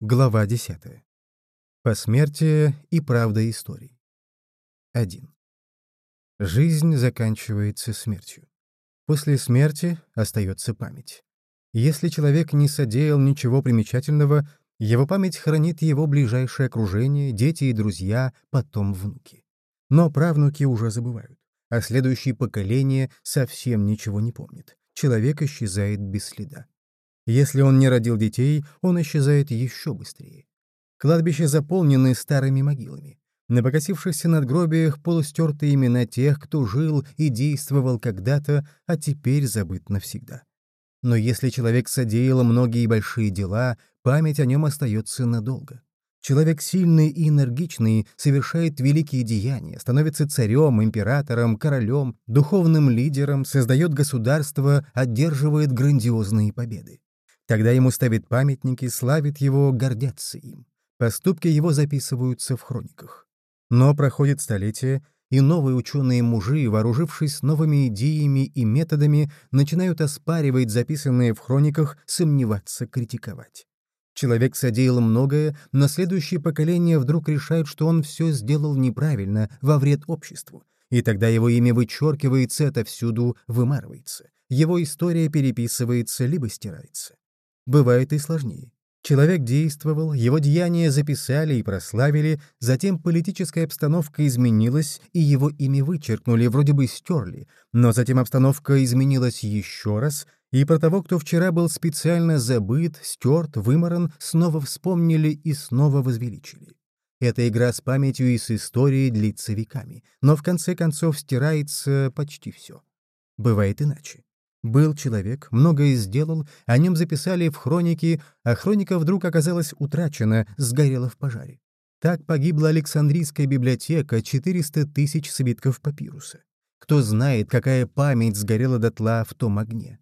Глава 10. Посмертие и правда истории. 1. Жизнь заканчивается смертью. После смерти остается память. Если человек не содеял ничего примечательного, его память хранит его ближайшее окружение, дети и друзья, потом внуки. Но правнуки уже забывают, а следующее поколение совсем ничего не помнит. Человек исчезает без следа. Если он не родил детей, он исчезает еще быстрее. Кладбища заполнены старыми могилами. На покосившихся надгробиях полустертые имена тех, кто жил и действовал когда-то, а теперь забыт навсегда. Но если человек содеял многие большие дела, память о нем остается надолго. Человек сильный и энергичный совершает великие деяния, становится царем, императором, королем, духовным лидером, создает государство, одерживает грандиозные победы. Тогда ему ставят памятники, славят его, гордятся им. Поступки его записываются в хрониках. Но проходит столетие, и новые ученые-мужи, вооружившись новыми идеями и методами, начинают оспаривать записанные в хрониках, сомневаться, критиковать. Человек содеял многое, но следующее поколение вдруг решает, что он все сделал неправильно, во вред обществу, и тогда его имя вычеркивается отовсюду, вымарывается. Его история переписывается либо стирается. Бывает и сложнее. Человек действовал, его деяния записали и прославили, затем политическая обстановка изменилась, и его имя вычеркнули, вроде бы стерли, но затем обстановка изменилась еще раз, и про того, кто вчера был специально забыт, стерт, выморан, снова вспомнили и снова возвеличили. Эта игра с памятью и с историей длится веками, но в конце концов стирается почти все. Бывает иначе. Был человек, многое сделал, о нем записали в хронике, а хроника вдруг оказалась утрачена, сгорела в пожаре. Так погибла Александрийская библиотека, 400 тысяч свитков папируса. Кто знает, какая память сгорела дотла в том огне.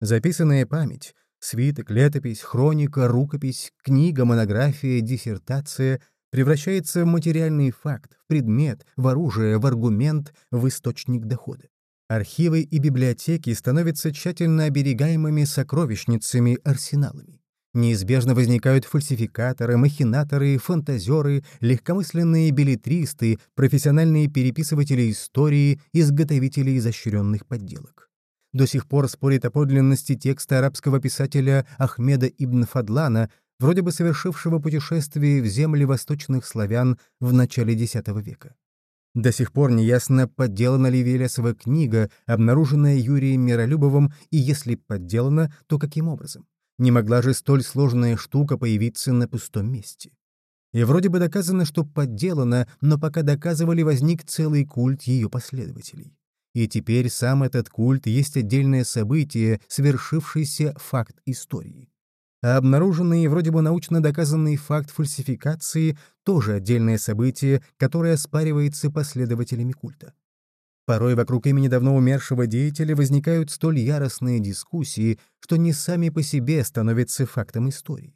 Записанная память — свиток, летопись, хроника, рукопись, книга, монография, диссертация — превращается в материальный факт, в предмет, в оружие, в аргумент, в источник дохода. Архивы и библиотеки становятся тщательно оберегаемыми сокровищницами, арсеналами. Неизбежно возникают фальсификаторы, махинаторы, фантазеры, легкомысленные билетристы, профессиональные переписыватели истории, изготовители изощренных подделок. До сих пор спорит о подлинности текста арабского писателя Ахмеда ибн Фадлана, вроде бы совершившего путешествие в земли восточных славян в начале X века. До сих пор неясно, подделана ли Велесова книга, обнаруженная Юрием Миролюбовым, и если подделана, то каким образом? Не могла же столь сложная штука появиться на пустом месте. И вроде бы доказано, что подделана, но пока доказывали, возник целый культ ее последователей. И теперь сам этот культ есть отдельное событие, совершившийся факт истории а обнаруженный и вроде бы научно доказанный факт фальсификации — тоже отдельное событие, которое оспаривается последователями культа. Порой вокруг имени давно умершего деятеля возникают столь яростные дискуссии, что не сами по себе становятся фактом истории.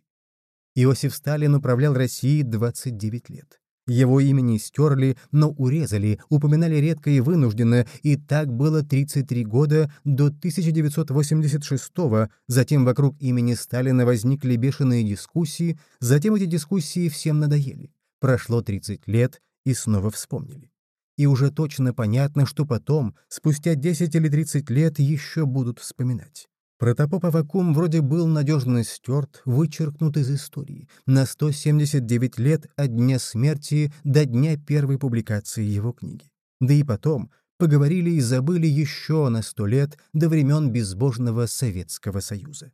Иосиф Сталин управлял Россией 29 лет. Его имя не стерли, но урезали, упоминали редко и вынужденно, и так было 33 года до 1986 -го. Затем вокруг имени Сталина возникли бешеные дискуссии, затем эти дискуссии всем надоели. Прошло 30 лет, и снова вспомнили. И уже точно понятно, что потом, спустя 10 или 30 лет, еще будут вспоминать. Протопоп Авакум вроде был надежно стерт, вычеркнут из истории на 179 лет от дня смерти до дня первой публикации его книги. Да и потом поговорили и забыли еще на сто лет до времен безбожного Советского Союза.